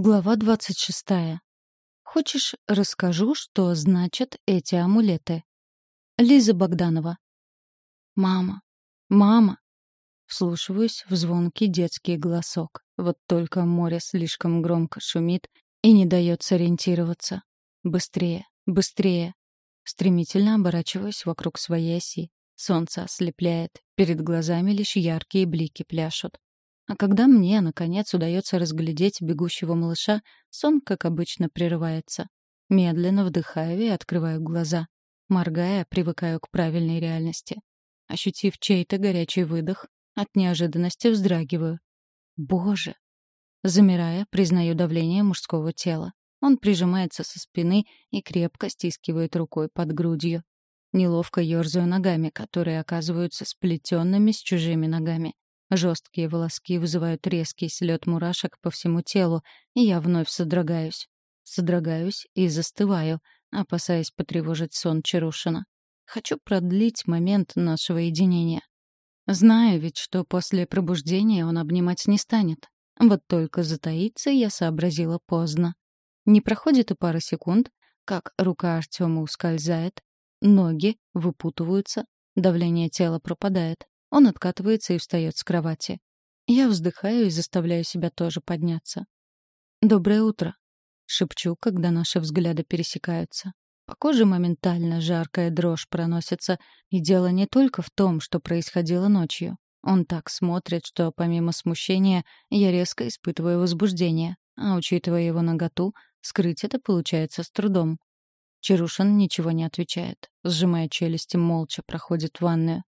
Глава двадцать шестая. Хочешь, расскажу, что значат эти амулеты? Лиза Богданова. Мама. Мама. Вслушиваюсь в звонкий детский голосок. Вот только море слишком громко шумит и не дает сориентироваться. Быстрее, быстрее. Стремительно оборачиваюсь вокруг своей оси. Солнце ослепляет, перед глазами лишь яркие блики пляшут. А когда мне, наконец, удается разглядеть бегущего малыша, сон, как обычно, прерывается. Медленно вдыхаю и открываю глаза. Моргая, привыкаю к правильной реальности. Ощутив чей-то горячий выдох, от неожиданности вздрагиваю. Боже! Замирая, признаю давление мужского тела. Он прижимается со спины и крепко стискивает рукой под грудью. Неловко ёрзаю ногами, которые оказываются сплетенными с чужими ногами. Жесткие волоски вызывают резкий слет мурашек по всему телу, и я вновь содрогаюсь. Содрогаюсь и застываю, опасаясь потревожить сон Чарушина. Хочу продлить момент нашего единения. Знаю ведь, что после пробуждения он обнимать не станет. Вот только затаиться я сообразила поздно. Не проходит и пары секунд, как рука Артема ускользает, ноги выпутываются, давление тела пропадает. Он откатывается и встает с кровати. Я вздыхаю и заставляю себя тоже подняться. «Доброе утро», — шепчу, когда наши взгляды пересекаются. По коже моментально жаркая дрожь проносится, и дело не только в том, что происходило ночью. Он так смотрит, что помимо смущения я резко испытываю возбуждение, а учитывая его наготу, скрыть это получается с трудом. Чарушин ничего не отвечает, сжимая челюсти, молча проходит в ванную.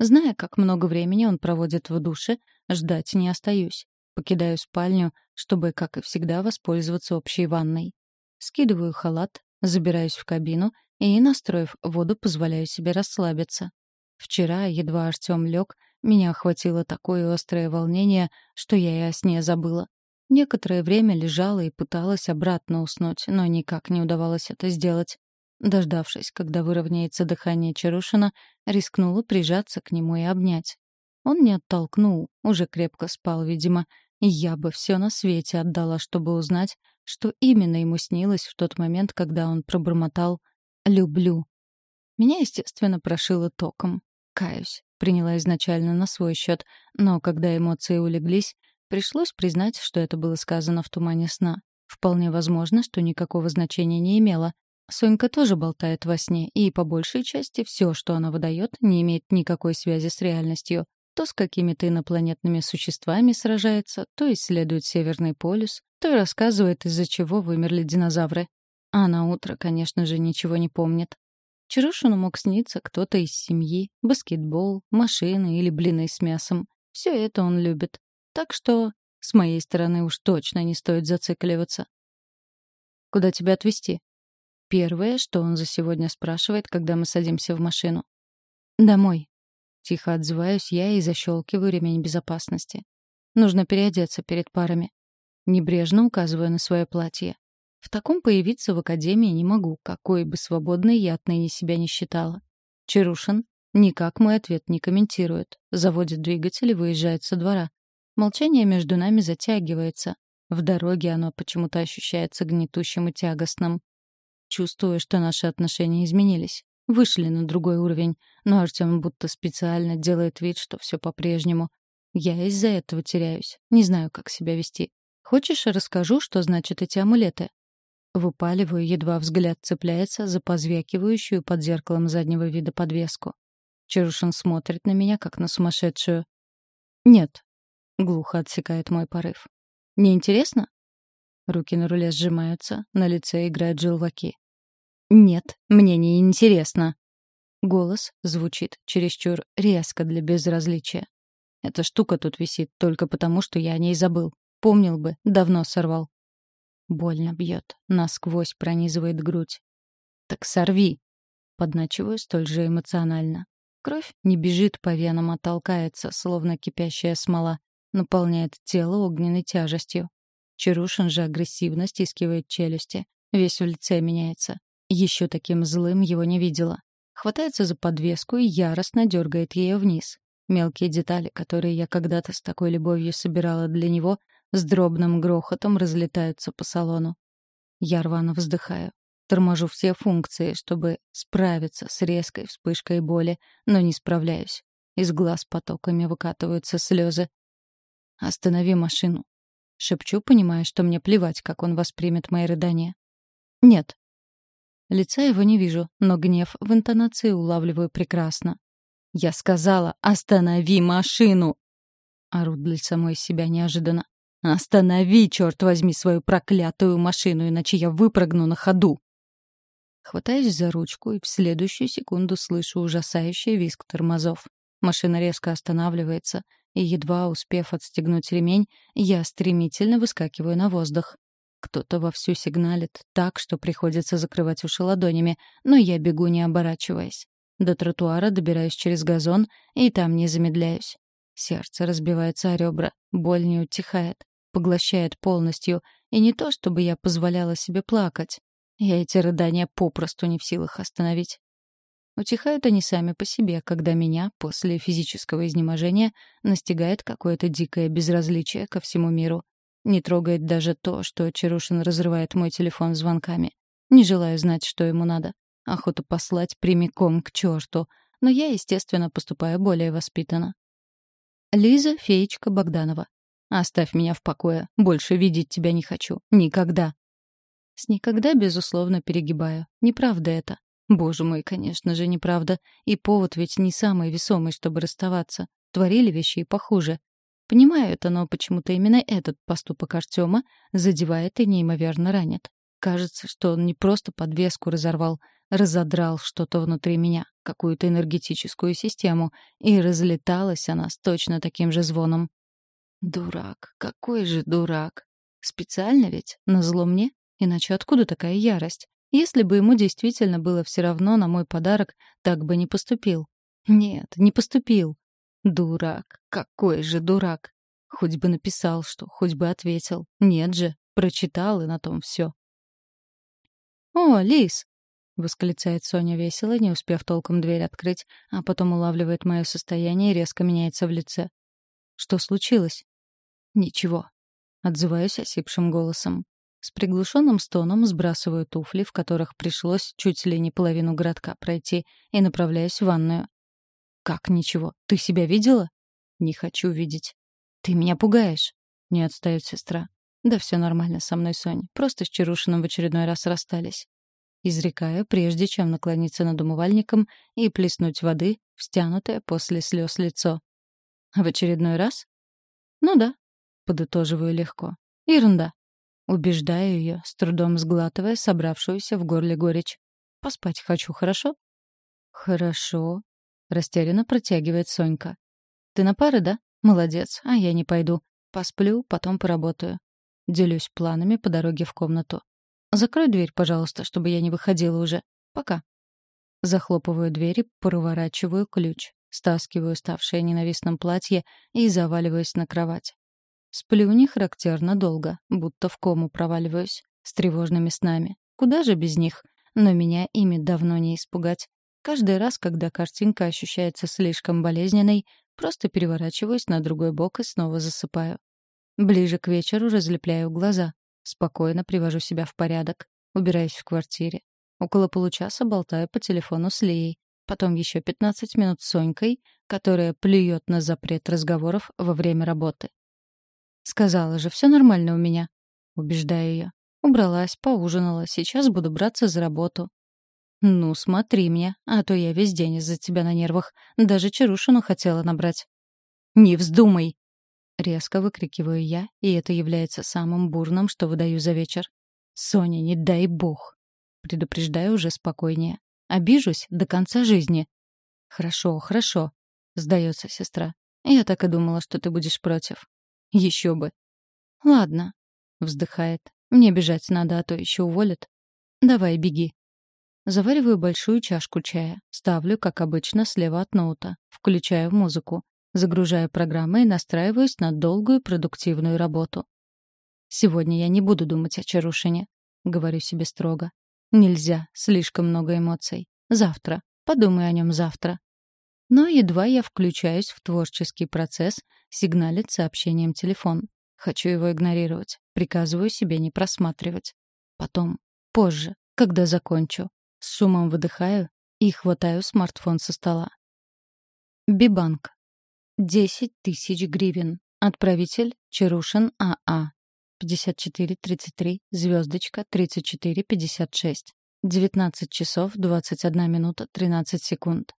Зная, как много времени он проводит в душе, ждать не остаюсь. Покидаю спальню, чтобы, как и всегда, воспользоваться общей ванной. Скидываю халат, забираюсь в кабину и, настроив воду, позволяю себе расслабиться. Вчера, едва Артём лег, меня охватило такое острое волнение, что я и о сне забыла. Некоторое время лежала и пыталась обратно уснуть, но никак не удавалось это сделать. Дождавшись, когда выровняется дыхание Чарушина, рискнула прижаться к нему и обнять. Он не оттолкнул, уже крепко спал, видимо, я бы все на свете отдала, чтобы узнать, что именно ему снилось в тот момент, когда он пробормотал «люблю». Меня, естественно, прошило током. Каюсь, приняла изначально на свой счет, но когда эмоции улеглись, пришлось признать, что это было сказано в тумане сна. Вполне возможно, что никакого значения не имело, Сонька тоже болтает во сне, и по большей части все, что она выдает, не имеет никакой связи с реальностью. То с какими-то инопланетными существами сражается, то исследует Северный полюс, то рассказывает, из-за чего вымерли динозавры. А на утро, конечно же, ничего не помнит. Чарушину мог сниться кто-то из семьи, баскетбол, машины или блины с мясом. Все это он любит. Так что с моей стороны уж точно не стоит зацикливаться. «Куда тебя отвезти?» Первое, что он за сегодня спрашивает, когда мы садимся в машину. «Домой». Тихо отзываюсь я и защелкиваю ремень безопасности. Нужно переодеться перед парами. Небрежно указываю на свое платье. В таком появиться в академии не могу, какой бы свободной я отныне себя не считала. Чарушин никак мой ответ не комментирует. Заводит двигатель и выезжает со двора. Молчание между нами затягивается. В дороге оно почему-то ощущается гнетущим и тягостным. Чувствую, что наши отношения изменились. Вышли на другой уровень, но Артём будто специально делает вид, что все по-прежнему. Я из-за этого теряюсь. Не знаю, как себя вести. Хочешь, расскажу, что значат эти амулеты? Выпаливаю, едва взгляд цепляется за позвякивающую под зеркалом заднего вида подвеску. Чарушин смотрит на меня, как на сумасшедшую. «Нет», — глухо отсекает мой порыв. «Не интересно?» Руки на руле сжимаются, на лице играют желваки. «Нет, мне не интересно». Голос звучит чересчур резко для безразличия. Эта штука тут висит только потому, что я о ней забыл. Помнил бы, давно сорвал. Больно бьет, насквозь пронизывает грудь. «Так сорви!» Подначиваю столь же эмоционально. Кровь не бежит по венам, а толкается, словно кипящая смола, наполняет тело огненной тяжестью. Чарушин же агрессивно стискивает челюсти. Весь в лице меняется. Еще таким злым его не видела. Хватается за подвеску и яростно дергает ее вниз. Мелкие детали, которые я когда-то с такой любовью собирала для него, с дробным грохотом разлетаются по салону. Я рвано вздыхаю. Торможу все функции, чтобы справиться с резкой вспышкой боли, но не справляюсь. Из глаз потоками выкатываются слезы. «Останови машину», — шепчу, понимая, что мне плевать, как он воспримет мои рыдания. «Нет». Лица его не вижу, но гнев в интонации улавливаю прекрасно. «Я сказала, останови машину!» Ору для самой себя неожиданно. «Останови, черт возьми, свою проклятую машину, иначе я выпрыгну на ходу!» Хватаюсь за ручку и в следующую секунду слышу ужасающий визг тормозов. Машина резко останавливается, и, едва успев отстегнуть ремень, я стремительно выскакиваю на воздух. Кто-то вовсю сигналит так, что приходится закрывать уши ладонями, но я бегу, не оборачиваясь. До тротуара добираюсь через газон, и там не замедляюсь. Сердце разбивается о ребра, боль не утихает, поглощает полностью, и не то, чтобы я позволяла себе плакать. Я эти рыдания попросту не в силах остановить. Утихают они сами по себе, когда меня, после физического изнеможения, настигает какое-то дикое безразличие ко всему миру. Не трогает даже то, что Чарушин разрывает мой телефон звонками. Не желаю знать, что ему надо. Охота послать прямиком к черту. Но я, естественно, поступаю более воспитанно. Лиза Феечка Богданова. Оставь меня в покое. Больше видеть тебя не хочу. Никогда. С никогда, безусловно, перегибаю. Неправда это. Боже мой, конечно же, неправда. И повод ведь не самый весомый, чтобы расставаться. Творили вещи и похуже. Понимаю это, но почему-то именно этот поступок Артема задевает и неимоверно ранит. Кажется, что он не просто подвеску разорвал, разодрал что-то внутри меня, какую-то энергетическую систему, и разлеталась она с точно таким же звоном. Дурак, какой же дурак. Специально ведь? Назло мне? Иначе откуда такая ярость? Если бы ему действительно было все равно на мой подарок, так бы не поступил. Нет, не поступил. Дурак, какой же дурак. Хоть бы написал что, хоть бы ответил. Нет же, прочитал и на том все. «О, Лис!» — восклицает Соня весело, не успев толком дверь открыть, а потом улавливает мое состояние и резко меняется в лице. «Что случилось?» «Ничего», — отзываюсь осипшим голосом. С приглушенным стоном сбрасываю туфли, в которых пришлось чуть ли не половину городка пройти, и направляюсь в ванную. «Как ничего? Ты себя видела?» «Не хочу видеть». «Ты меня пугаешь», — не отстает сестра. «Да все нормально со мной, Сонь. Просто с Чарушиным в очередной раз расстались». Изрекаю, прежде чем наклониться над умывальником и плеснуть воды в стянутое после слез лицо. «В очередной раз?» «Ну да», — подытоживаю легко. «Ерунда». Убеждаю ее, с трудом сглатывая собравшуюся в горле горечь. «Поспать хочу, хорошо?» «Хорошо», — растерянно протягивает Сонька. «Ты на пары, да? Молодец, а я не пойду. Посплю, потом поработаю». Делюсь планами по дороге в комнату. «Закрой дверь, пожалуйста, чтобы я не выходила уже. Пока». Захлопываю дверь и проворачиваю ключ. Стаскиваю ставшее ненавистным платье и заваливаюсь на кровать. Сплю не характерно долго, будто в кому проваливаюсь, с тревожными снами. Куда же без них? Но меня ими давно не испугать. Каждый раз, когда картинка ощущается слишком болезненной, просто переворачиваюсь на другой бок и снова засыпаю. Ближе к вечеру разлепляю глаза. Спокойно привожу себя в порядок. Убираюсь в квартире. Около получаса болтаю по телефону с Лией. Потом еще 15 минут с Сонькой, которая плюет на запрет разговоров во время работы. Сказала же, все нормально у меня. Убеждаю ее. Убралась, поужинала, сейчас буду браться за работу. Ну, смотри мне, а то я весь день из-за тебя на нервах. Даже Чарушину хотела набрать. Не вздумай! Резко выкрикиваю я, и это является самым бурным, что выдаю за вечер. Соня, не дай бог. Предупреждаю уже спокойнее. Обижусь до конца жизни. Хорошо, хорошо, сдается сестра. Я так и думала, что ты будешь против. Еще бы. Ладно, вздыхает. Мне бежать надо, а то еще уволят. Давай, беги. Завариваю большую чашку чая. Ставлю, как обычно, слева от ноута. Включаю музыку. Загружаю программы и настраиваюсь на долгую продуктивную работу. Сегодня я не буду думать о Чарушине. Говорю себе строго. Нельзя, слишком много эмоций. Завтра. Подумай о нем завтра. Но едва я включаюсь в творческий процесс, сигналит сообщением телефон. Хочу его игнорировать. Приказываю себе не просматривать. Потом, позже, когда закончу. С шумом выдыхаю и хватаю смартфон со стола. Бибанк. 10 тысяч гривен. Отправитель Чарушин АА. 5433, звездочка 3456. 19 часов 21 минута 13 секунд.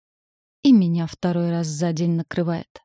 И меня второй раз за день накрывает.